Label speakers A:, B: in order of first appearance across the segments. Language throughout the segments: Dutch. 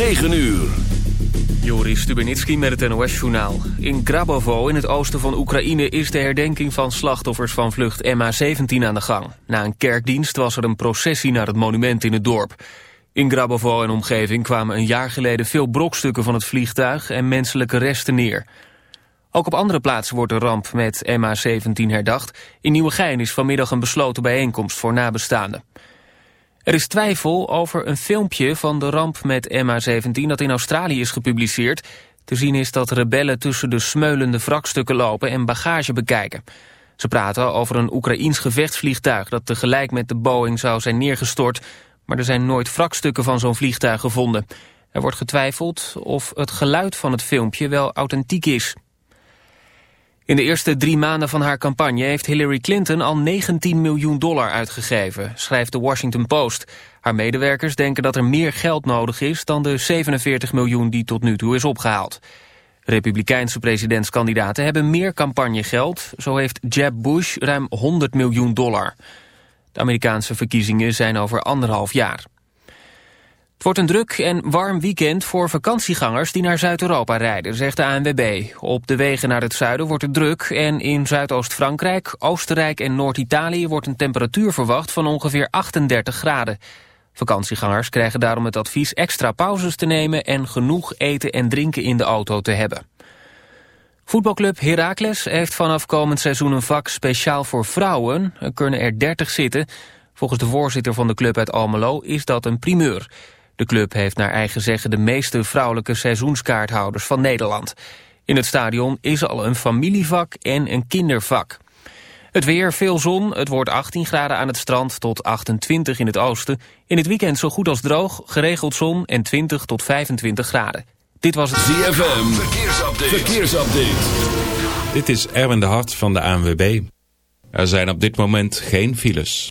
A: 9 uur.
B: Joris Stubenitski met het NOS-journaal. In Grabovo in het oosten van Oekraïne is de herdenking van slachtoffers van vlucht MH17 aan de gang. Na een kerkdienst was er een processie naar het monument in het dorp. In Grabovo en omgeving kwamen een jaar geleden veel brokstukken van het vliegtuig en menselijke resten neer. Ook op andere plaatsen wordt de ramp met MH17 herdacht. In Nieuwegein is vanmiddag een besloten bijeenkomst voor nabestaanden. Er is twijfel over een filmpje van de ramp met MH17 dat in Australië is gepubliceerd. Te zien is dat rebellen tussen de smeulende wrakstukken lopen en bagage bekijken. Ze praten over een Oekraïens gevechtsvliegtuig dat tegelijk met de Boeing zou zijn neergestort. Maar er zijn nooit wrakstukken van zo'n vliegtuig gevonden. Er wordt getwijfeld of het geluid van het filmpje wel authentiek is. In de eerste drie maanden van haar campagne heeft Hillary Clinton al 19 miljoen dollar uitgegeven, schrijft de Washington Post. Haar medewerkers denken dat er meer geld nodig is dan de 47 miljoen die tot nu toe is opgehaald. Republikeinse presidentskandidaten hebben meer campagnegeld. Zo heeft Jeb Bush ruim 100 miljoen dollar. De Amerikaanse verkiezingen zijn over anderhalf jaar. Het wordt een druk en warm weekend voor vakantiegangers die naar Zuid-Europa rijden, zegt de ANWB. Op de wegen naar het zuiden wordt het druk en in Zuidoost-Frankrijk, Oostenrijk en Noord-Italië wordt een temperatuur verwacht van ongeveer 38 graden. Vakantiegangers krijgen daarom het advies extra pauzes te nemen en genoeg eten en drinken in de auto te hebben. Voetbalclub Heracles heeft vanaf komend seizoen een vak speciaal voor vrouwen. Er kunnen er 30 zitten. Volgens de voorzitter van de club uit Almelo is dat een primeur. De club heeft naar eigen zeggen de meeste vrouwelijke seizoenskaarthouders van Nederland. In het stadion is al een familievak en een kindervak. Het weer, veel zon, het wordt 18 graden aan het strand tot 28 in het oosten. In het weekend zo goed als droog, geregeld zon en 20 tot 25 graden. Dit was het
A: ZFM, verkeersupdate. verkeersupdate.
C: Dit is Erwin de Hart van de ANWB. Er zijn op dit moment geen files.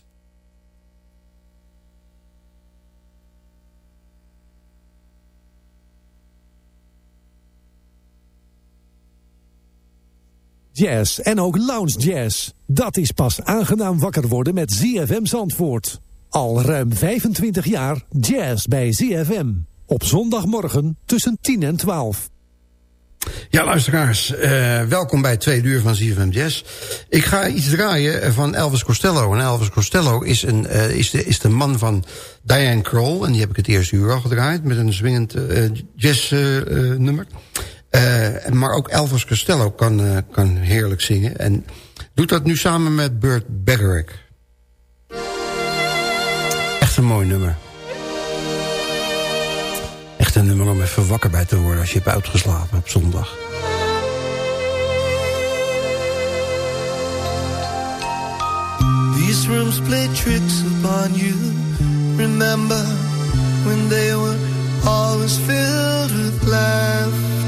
D: Jazz en ook lounge jazz. Dat is pas aangenaam wakker worden met ZFM Zandvoort. Al ruim 25 jaar jazz bij ZFM. Op zondagmorgen tussen 10 en 12.
E: Ja, luisteraars, uh, welkom bij twee uur van ZFM Jazz. Ik ga iets draaien van Elvis Costello. En Elvis Costello is, een, uh, is, de, is de man van Diane Kroll. En die heb ik het eerste uur al gedraaid met een zwingend uh, jazznummer. Uh, maar ook Elvis Costello kan, uh, kan heerlijk zingen. En doet dat nu samen met Burt Bacharach. Echt een mooi nummer. Echt een nummer om even wakker bij te worden als je hebt uitgeslapen op zondag.
F: These rooms play tricks upon you. Remember when they were always filled with laughter.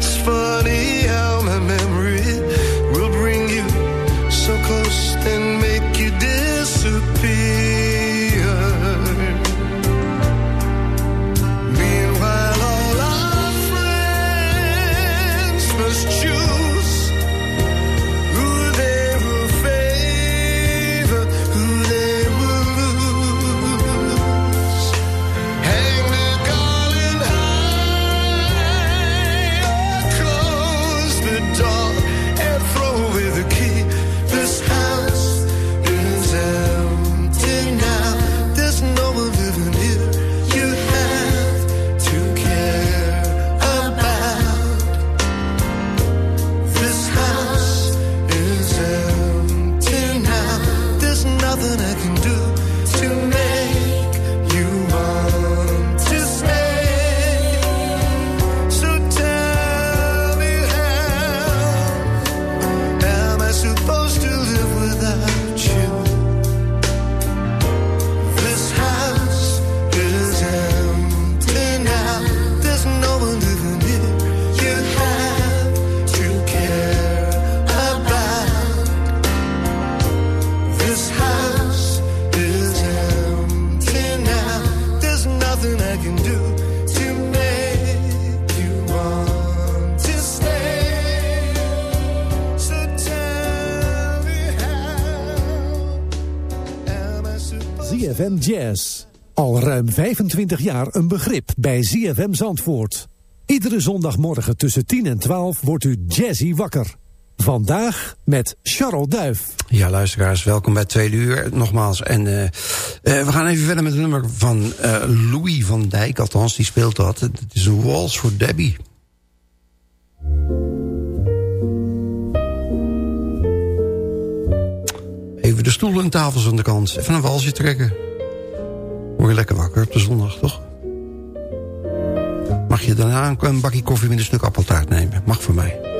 D: Jazz. 25 jaar een begrip bij ZFM Zandvoort. Iedere zondagmorgen tussen 10 en 12 wordt u jazzy wakker. Vandaag met Charles Duif.
E: Ja, luisteraars, welkom bij Tweede Uur nogmaals. En uh, uh, we gaan even verder met het nummer van uh, Louis van Dijk. Althans, die speelt dat. Het is een voor Debbie. Even de stoelen en tafels aan de kant. Even een walsje trekken. Word je lekker wakker op de zondag, toch? Mag je daarna een bakje koffie met een stuk appeltaart nemen? Mag voor mij.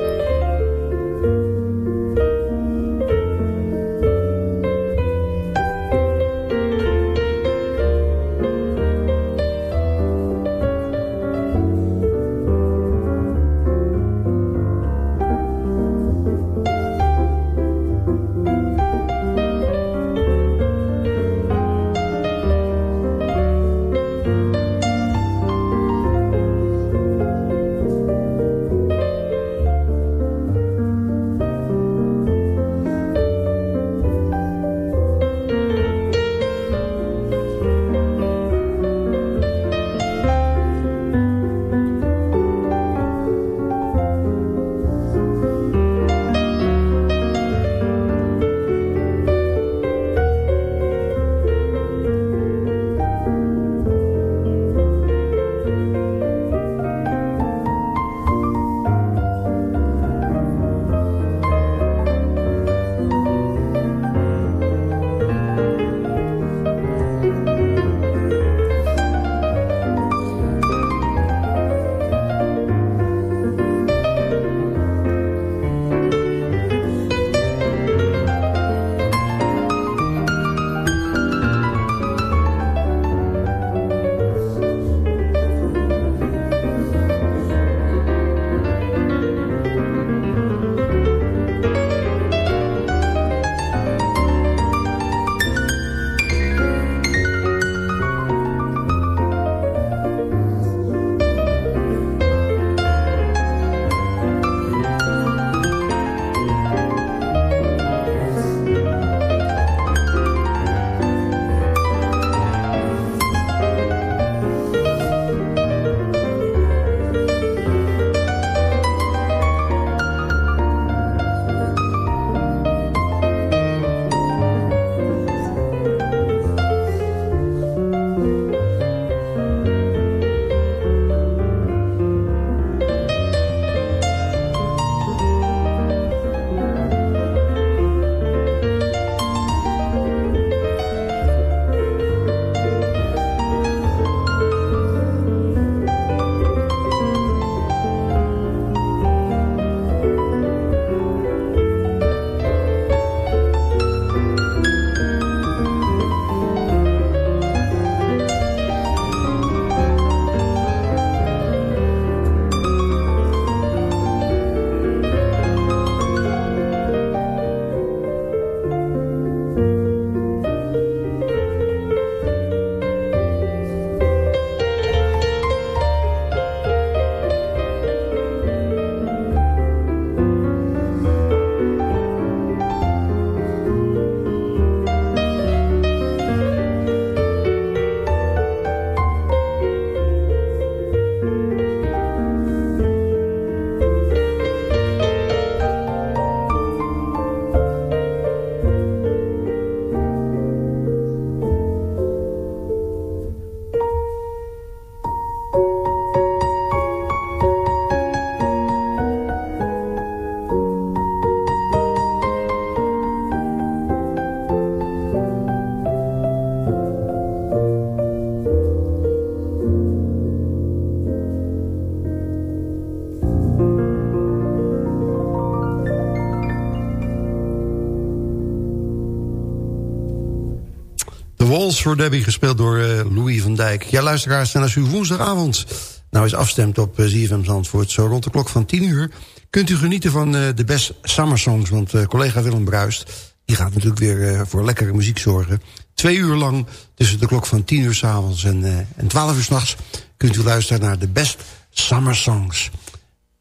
E: Walls for Debbie, gespeeld door uh, Louis van Dijk. Ja, luisteraars, en als u woensdagavond nou eens afstemt op uh, ZFM Zandvoort... zo rond de klok van 10 uur... kunt u genieten van uh, de best summer songs. Want collega Willem Bruist die gaat natuurlijk weer voor lekkere muziek zorgen. Twee uur lang, tussen de klok van 10 uur s'avonds en, en 12 uur s'nachts... kunt u luisteren naar de best summer songs.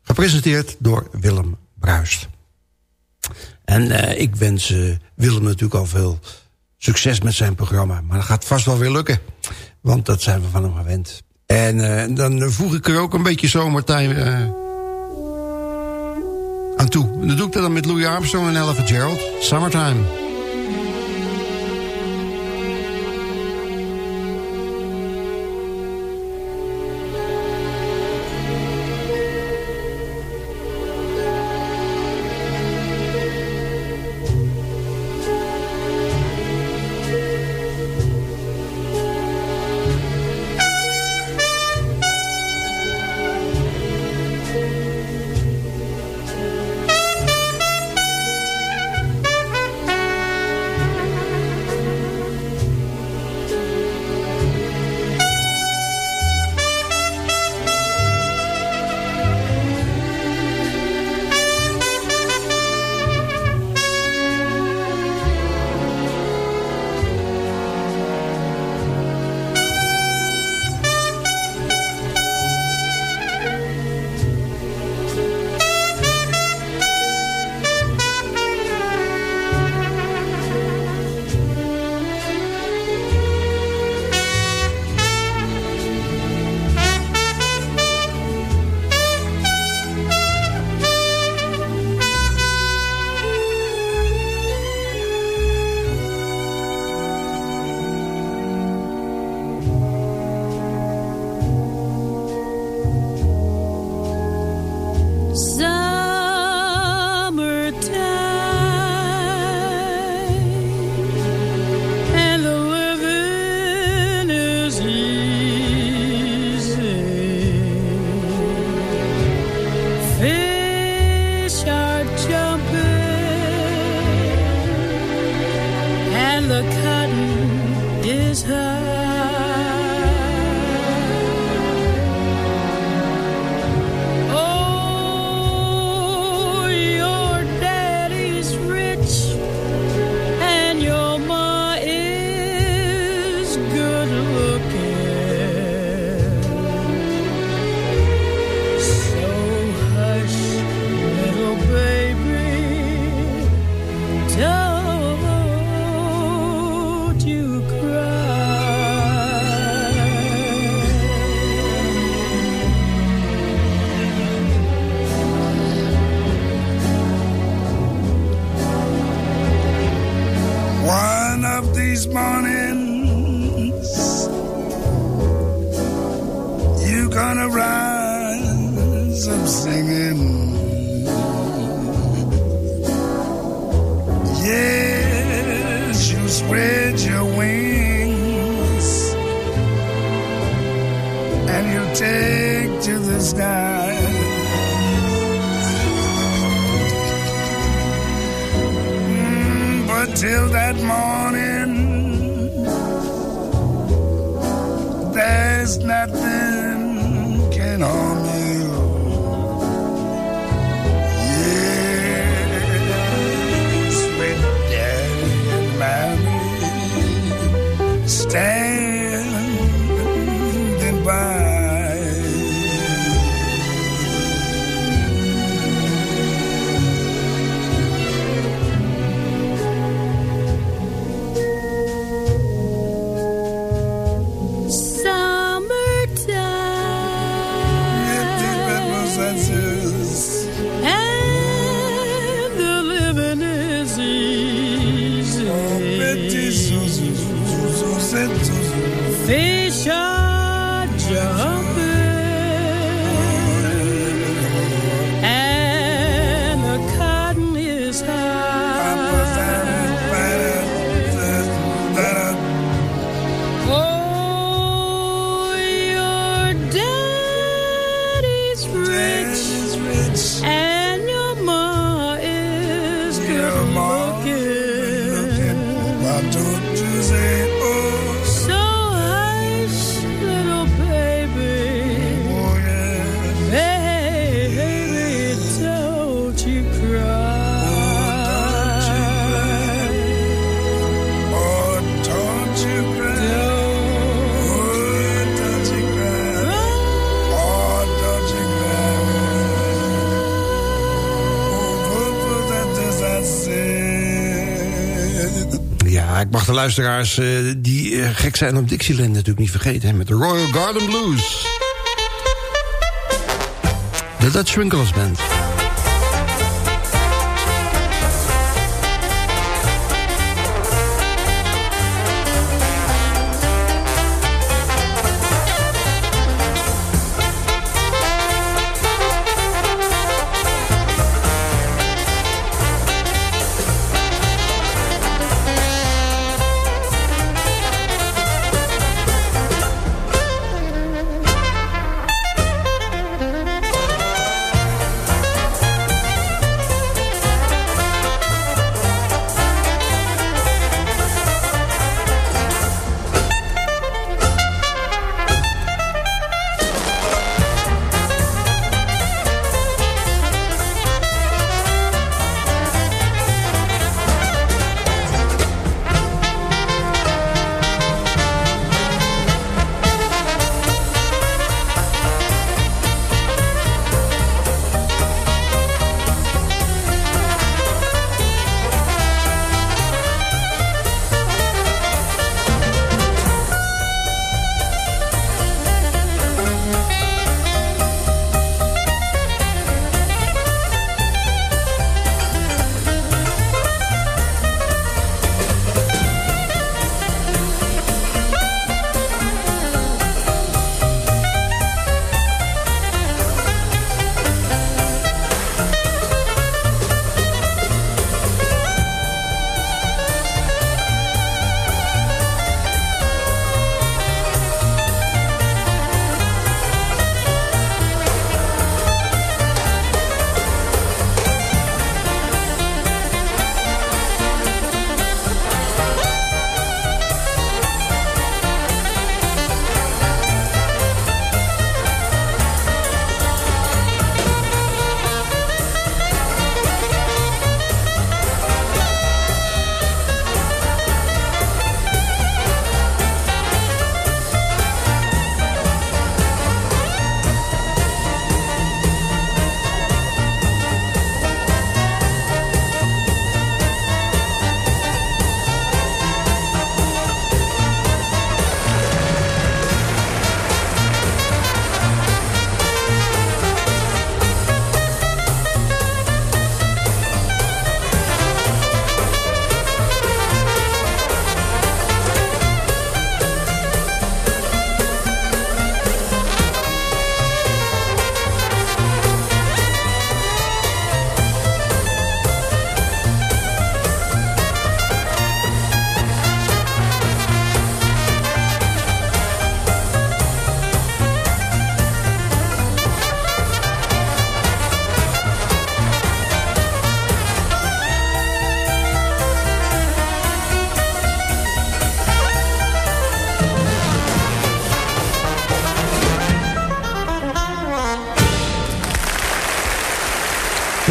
E: Gepresenteerd door Willem Bruist. En ik wens Willem natuurlijk al veel succes met zijn programma. Maar dat gaat vast wel weer lukken. Want dat zijn we van hem gewend. En uh, dan voeg ik er ook een beetje zomertime uh, aan toe. Dan doe ik dat dan met Louis Armstrong en Ella Gerald. Summertime.
G: these mornings. You're gonna rise up singing. Yes, you spread your wings and you take to the sky. Mm, but till that morning. Say, oh.
E: Luisteraars uh, die uh, gek zijn op Dixieland natuurlijk niet vergeten. Hè, met de Royal Garden Blues. De Dutch Winkles Band.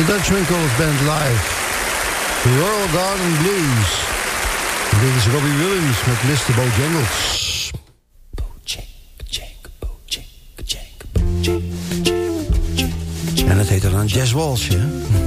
E: Dutch Winkles Band Live. Royal Garden Blues. dit is Robbie Williams met Mr. Bojangles. En het heet dan Jazz Walsh, hè?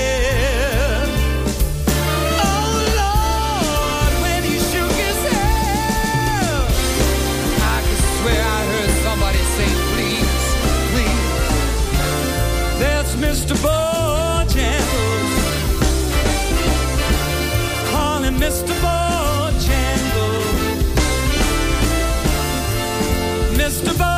G: Mr. Bojangles. Call him Mr. Bojangles. Mr. Bojangles,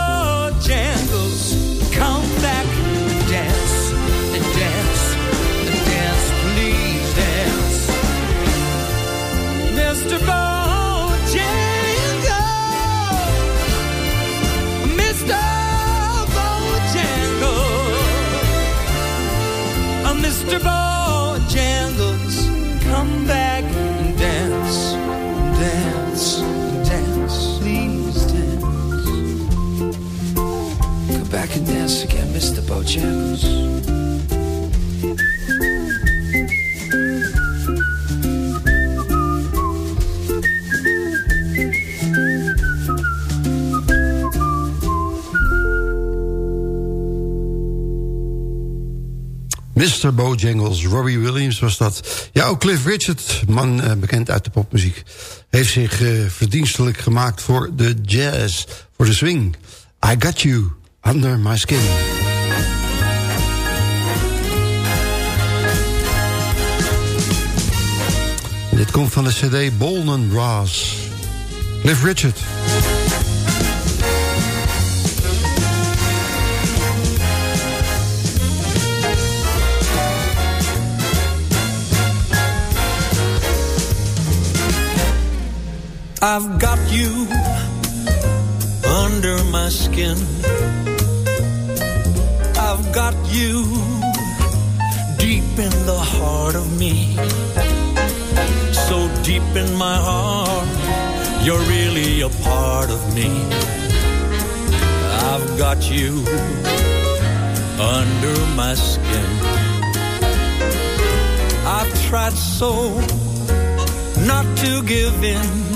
G: again, Mr. Bojangles.
E: Mr. Bojangles, Robbie Williams was dat. Ja, ook Cliff Richard, man uh, bekend uit de popmuziek... heeft zich uh, verdienstelijk gemaakt voor de jazz, voor de swing. I Got You, Under My Skin. dit komt van de cd Bolden Brass. Cliff Richard.
H: I've got you under my skin. Got you deep in the heart of me. So deep in my heart, you're really a part of me. I've got you under my skin. I've tried so not to give in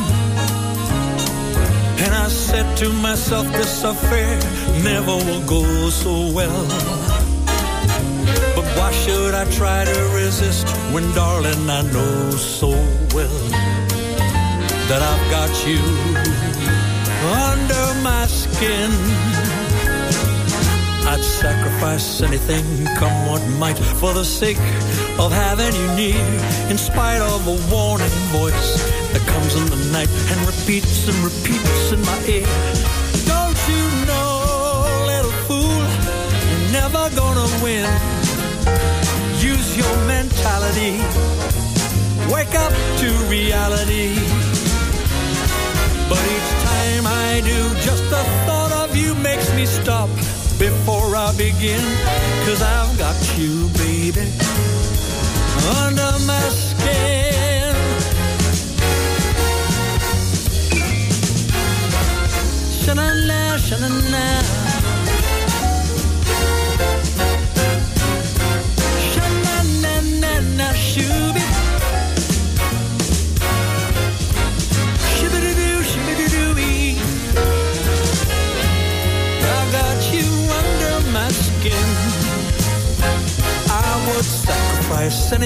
H: and I said to myself, this affair never will go so well. Why should I try to resist when, darling, I know so well that I've got you under my skin. I'd sacrifice anything, come what might, for the sake of having you near, in spite of a warning voice that comes in the night and repeats and repeats in my ear. Don't you know, little fool, you're never gonna win. Your mentality, wake up to reality. But each time I do, just the thought of you makes me stop before I begin. Cause I've got you, baby, under my skin. sha-na-na.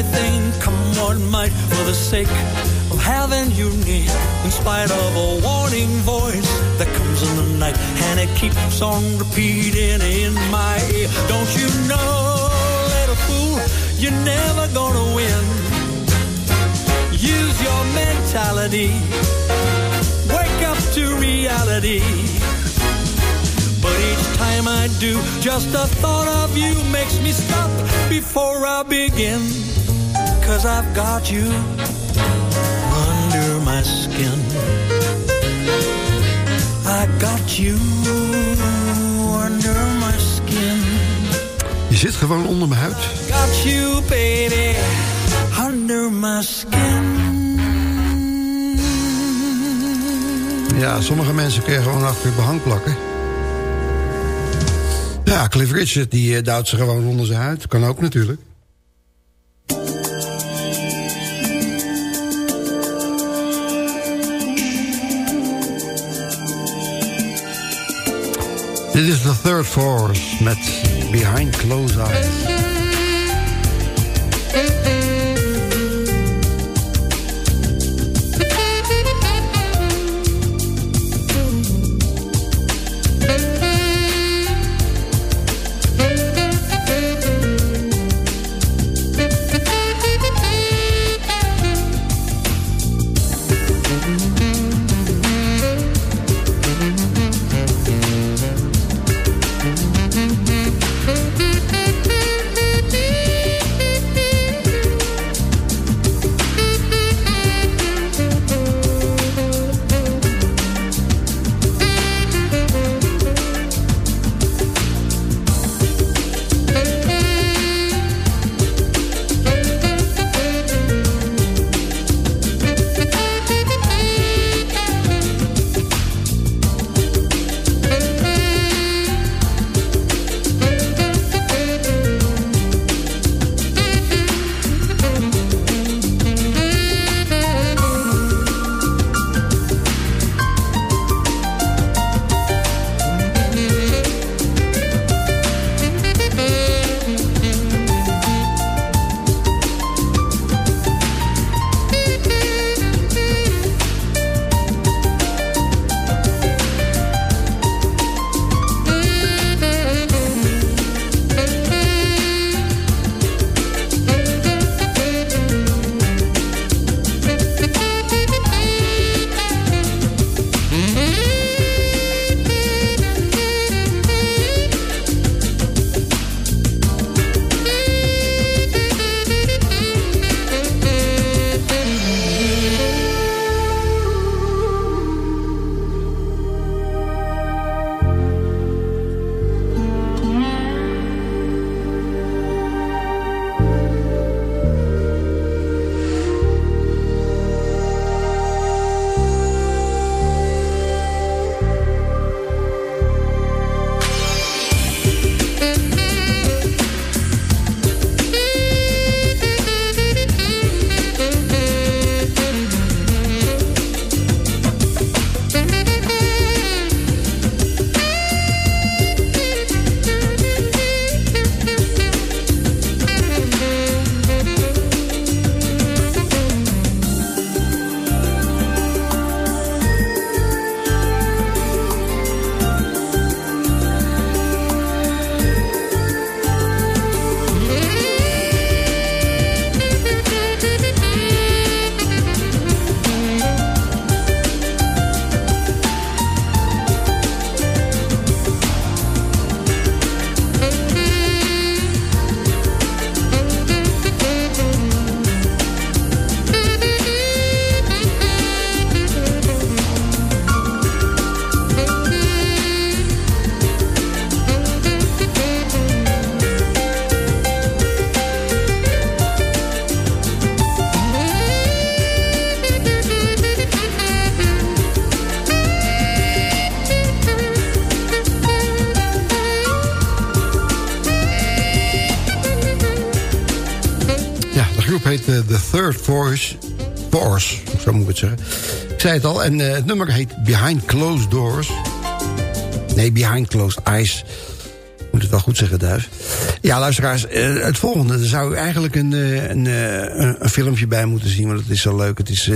H: Anything, come what might, for the sake of having you near. In spite of a warning voice that comes in the night and it keeps on repeating in my ear. Don't you know, little fool, you're never gonna win. Use your mentality, wake up to reality. But each time I do, just the thought of you makes me stop before I begin. Cause I've got you under my skin. I got you under my skin.
E: Je zit gewoon onder mijn huid.
H: Got you, baby, under my skin.
E: Ja, sommige mensen kun je gewoon achter je behang plakken. Ja, Cliff Richard die uh, duwt ze gewoon onder zijn huid. Kan ook natuurlijk. The Force met Behind Closed Eyes. Third Force, Force, zo moet ik het zeggen. Ik zei het al, en uh, het nummer heet Behind Closed Doors. Nee, Behind Closed Eyes. Moet het wel goed zeggen, Duif. Ja, luisteraars, uh, het volgende. Er zou eigenlijk een, uh, een, een, filmpje bij moeten zien, want het is zo leuk. Het is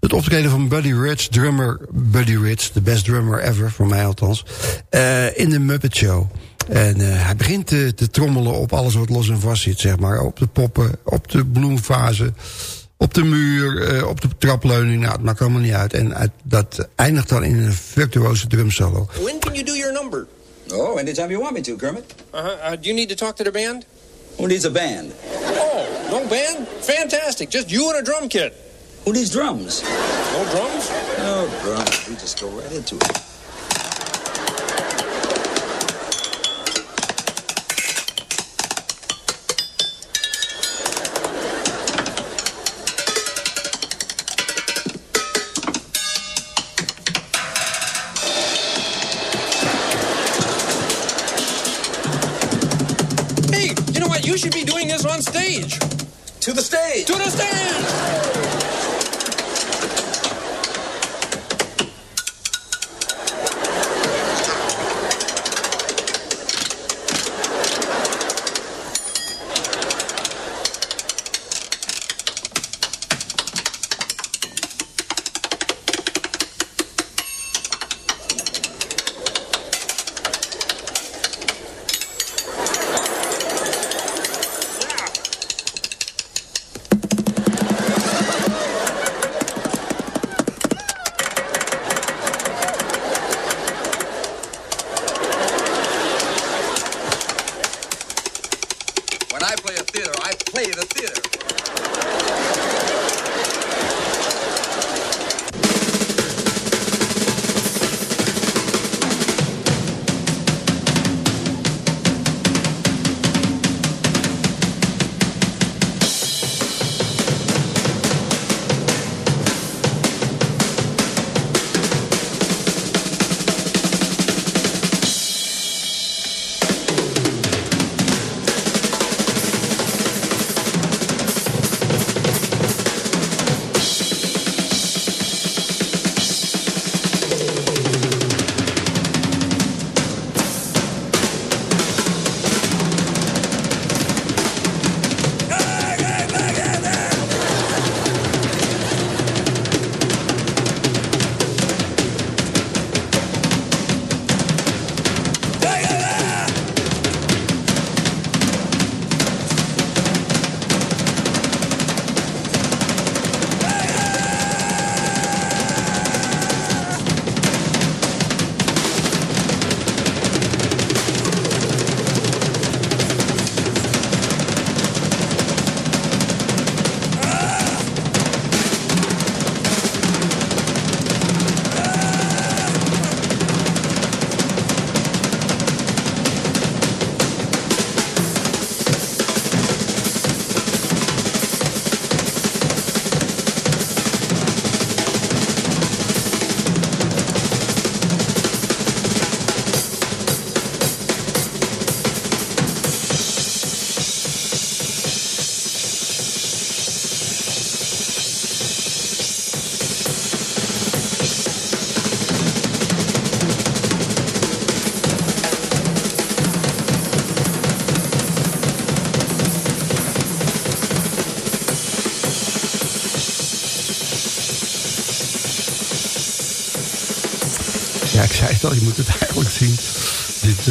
E: het optreden van Buddy Rich, drummer Buddy Rich. De best drummer ever, voor mij althans. in de Muppet Show. En uh, hij begint te, te, trommelen op alles wat los en vast zit, zeg maar. Op de poppen, op de bloemfase, op de muur, uh, op de trapleuning. Nou, het maakt allemaal niet uit. En uit, dat eindigt dan in een virtuoze drumsolo.
I: When can you do your number?
J: Oh, anytime you want me to, Kermit.
I: Uh-huh. Uh, do you need to talk to the band?
J: Who needs a band?
I: Oh, no band? Fantastic. Just you and a drum kit.
J: Who needs drums?
I: No drums?
J: No drums. We just go right into it. To the stage.
I: To the stage.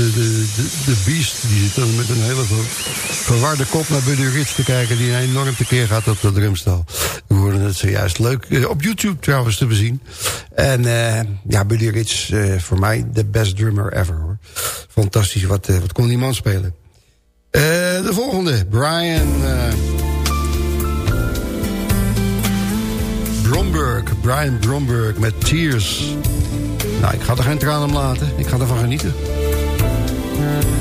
E: De, de, de Beast die zit dan met een hele ver- verwarde kop naar Buddy Rich te kijken... die enorm tekeer gaat op de drumstal. We hoorden het zojuist leuk. eh, op YouTube trouwens te bezien. En eh, ja, Buddy Rich, eh, voor mij de best drummer ever. hoor. Fantastisch, wat, wat kon die man spelen. De volgende, Brian... Bromberg, Brian Bromberg met Tears. Nou, ik ga er geen tranen om laten. Ik ga ervan genieten.
K: Música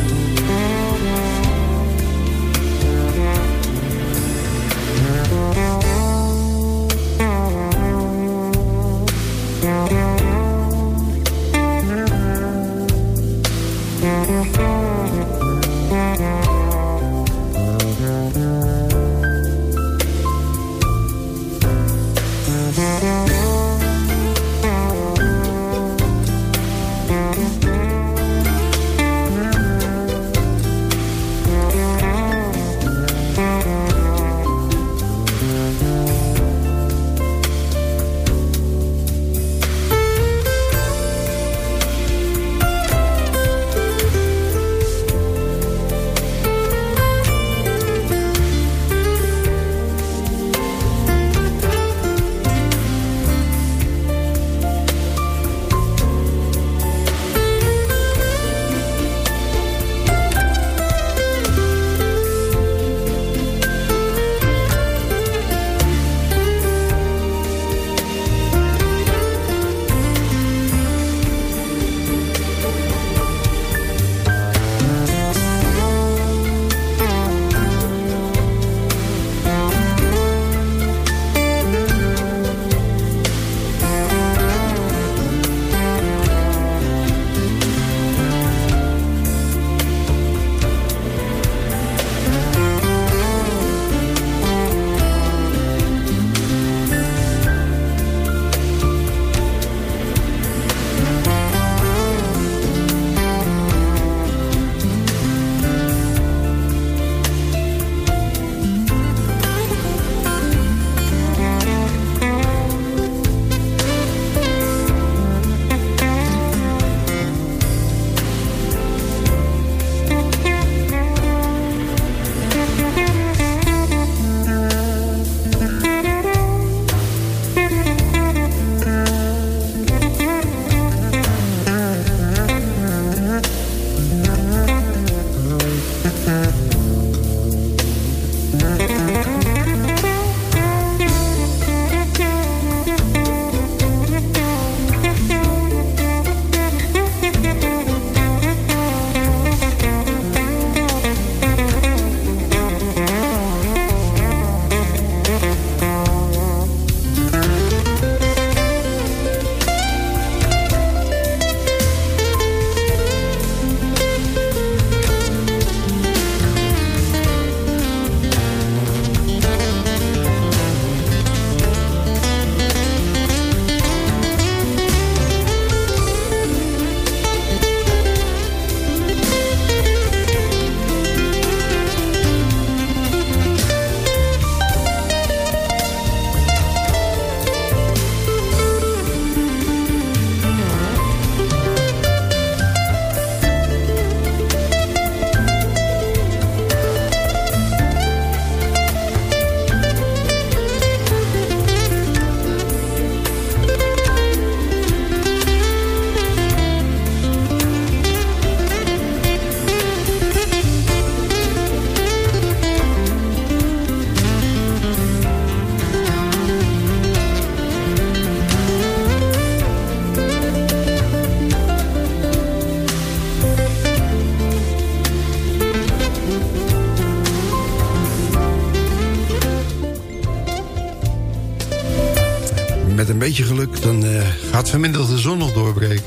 K: dan uh, gaat vanmiddag de zon nog doorbreken.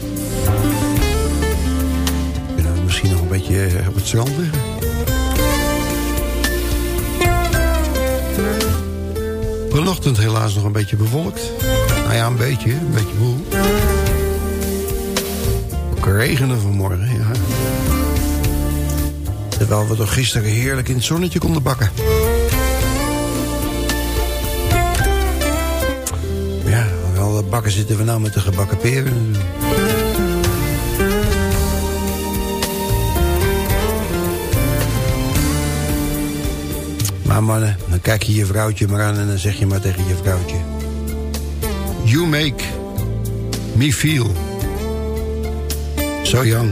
K: Kunnen we misschien nog een beetje uh, op het strand liggen. Vanochtend helaas nog een beetje bewolkt. Nou ja, een beetje, een beetje boel. Ook regenen vanmorgen, ja. Terwijl we toch gisteren heerlijk in het zonnetje konden bakken. Bakken zitten we nou met de gebakken peren. Maar mannen, dan kijk je je vrouwtje maar aan en dan zeg je maar tegen je vrouwtje. You make me feel so young.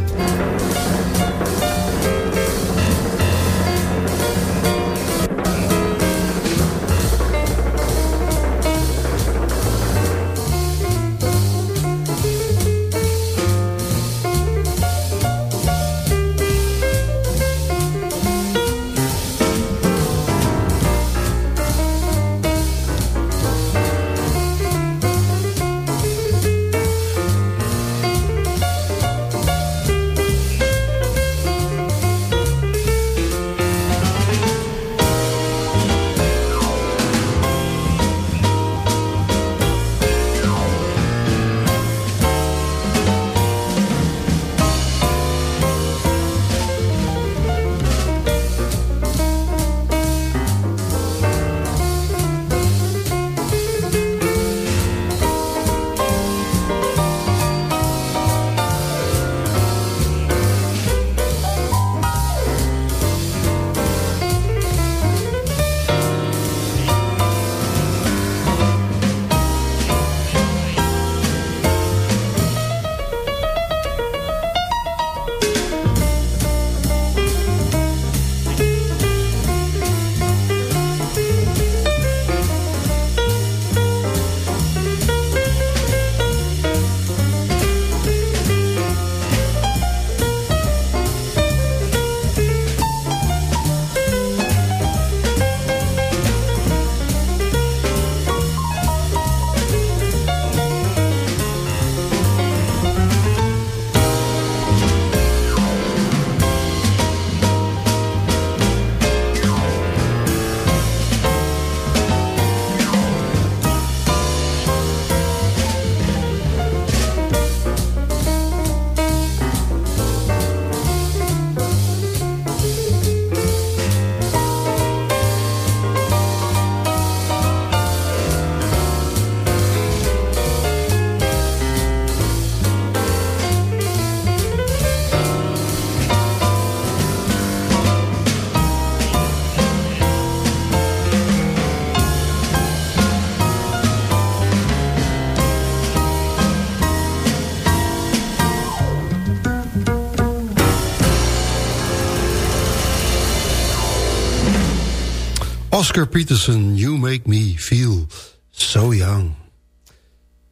K: Oscar Peterson, You Make Me Feel So Young.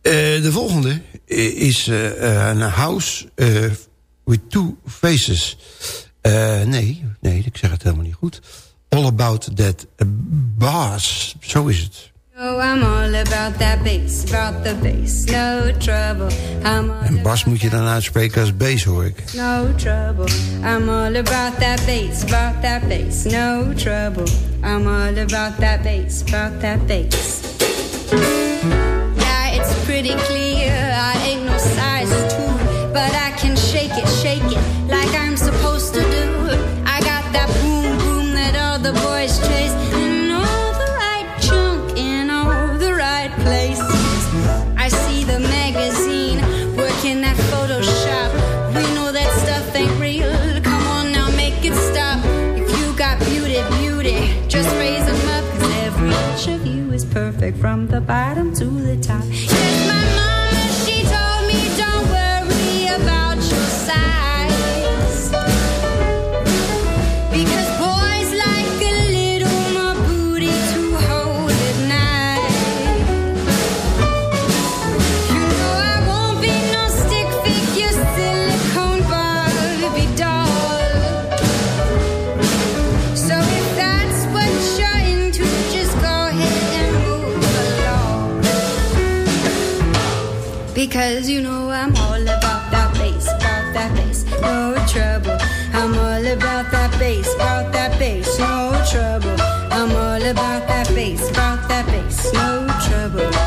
K: Uh, de volgende is uh, een house with two faces. nee, nee, ik zeg het helemaal niet goed. All About That Bass, zo is het. I'm all about that bass, about the bass, no trouble. En Bas moet je dan uitspreken als bass, hoor ik. No trouble, I'm all about that bass, about that bass, no trouble. I'm all about that bass, about that bass. Yeah, it's pretty clear, from the bottom to the top. happy. No trouble.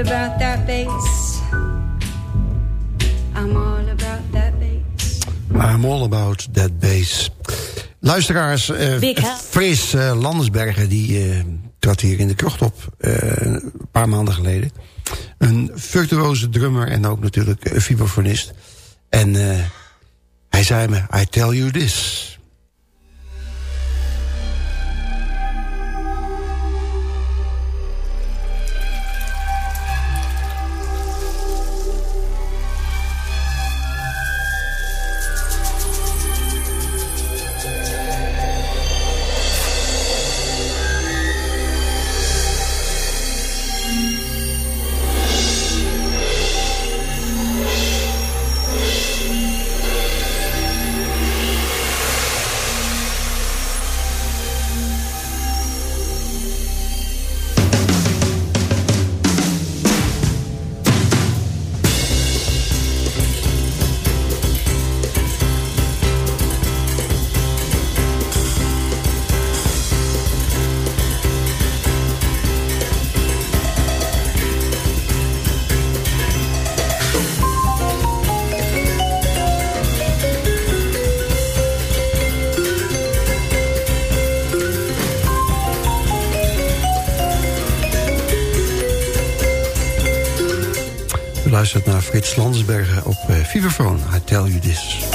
K: about that bass. I'm all about that bass. I'm all about that bass.
E: Luisteraars, eh,
L: eh,
E: Fris uh, die uh, trad hier in de krocht op een paar maanden geleden. Een virtuoze drummer en ook natuurlijk een vibrafonist. En hij zei me, I tell you this... Feverphone, I tell you this.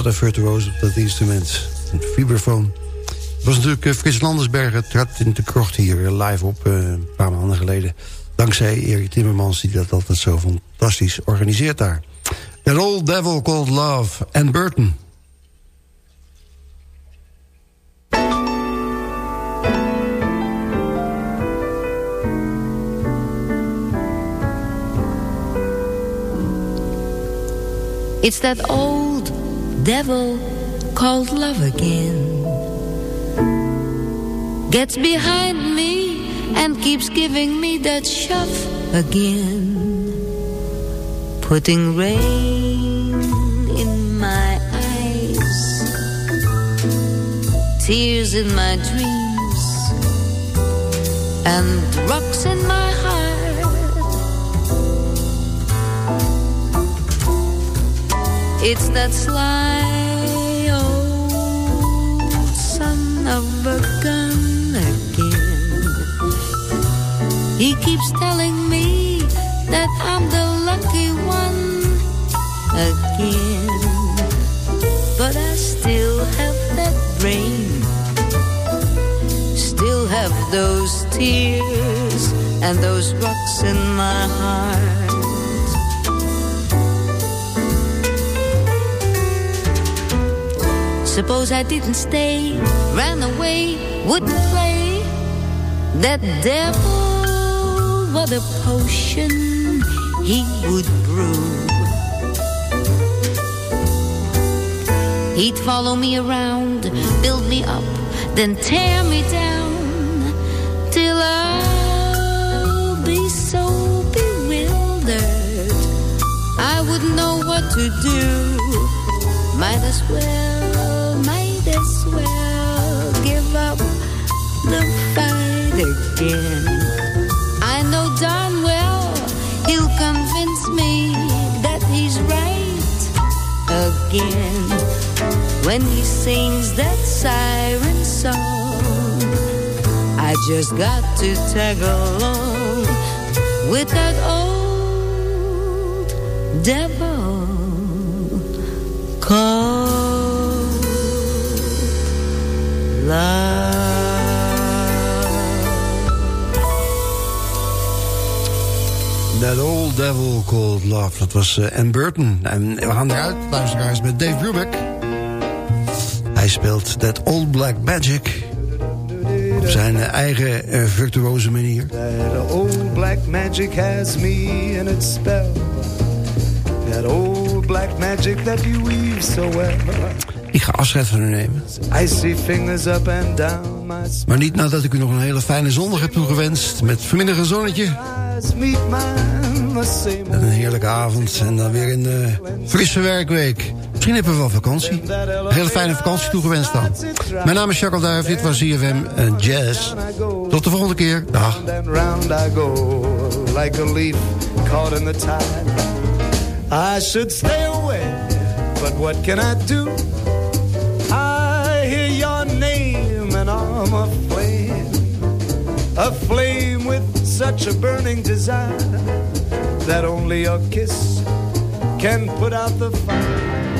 E: Wat een virtuoos op dat instrument. Een. Het was natuurlijk uh, Frits Landersberger. trad in de krocht hier live op uh, een paar maanden geleden. Dankzij Erik Timmermans die dat altijd zo fantastisch organiseert daar. That Old Devil Called Love. En Burton.
M: It's that old devil called love again. Gets behind me and keeps giving me that shove again. Putting rain in my eyes, tears in my dreams, and rocks in my heart. It's that sly old son of a gun again. He keeps telling me that I'm the lucky one again. But I still have that brain, still have those tears and those rocks in my heart. Suppose I didn't stay, ran away, wouldn't play. That devil, what a potion he would brew. He'd follow me around, build me up, then tear me down. Till I'll be so bewildered. I wouldn't know what to do. Might as well, the fight again. I know darn well he'll convince me that he's right again when he sings that siren song. I just got to tag along with that old devil called
E: That Old Devil Called Love. Dat was uh, Ann Burton. En we gaan eruit, luisteraars, met Dave Brubeck. Hij speelt That Old Black Magic. Op zijn eigen uh, virtuoze manier.
N: That old black magic has me in its spell. That old black magic that you weave so well.
E: Ik ga afscheid van u nemen.
N: I see fingers up and down my
E: Maar niet nadat ik u nog een hele fijne zondag heb toegewenst. Met vanmiddag een zonnetje. En een heerlijke avond. En dan weer een uh, frisse werkweek. Misschien hebben we wel vakantie. Een hele fijne vakantie toegewenst dan. Mijn naam is Jacques Duif. Dit was ZFM uh, Jazz. Tot de volgende keer. Dag.
N: I should stay away, but what can I do? I hear your name and I'm aflame. Aflame with such a burning desire that only a kiss can put out the fire.